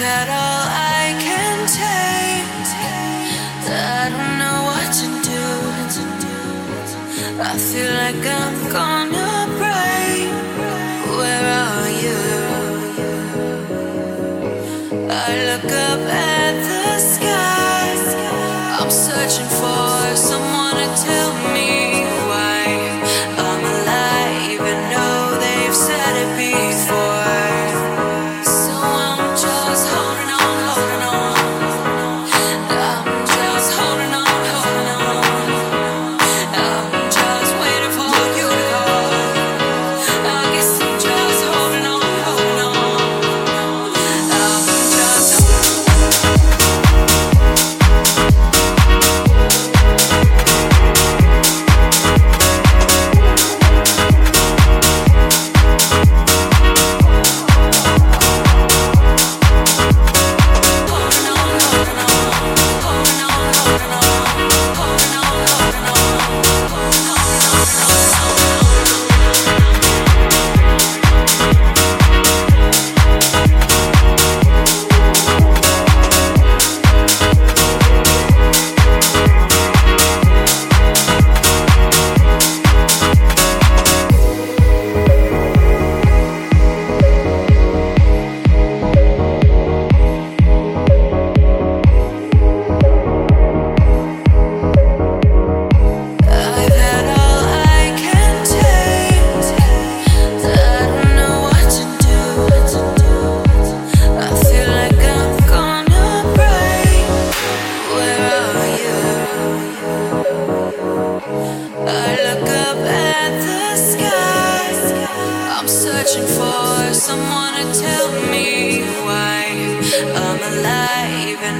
that all I can take. I don't know what to do. I feel like I'm gonna break. Where are you? I look up at the sky. I'm searching for.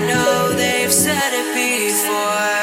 know they've said it before.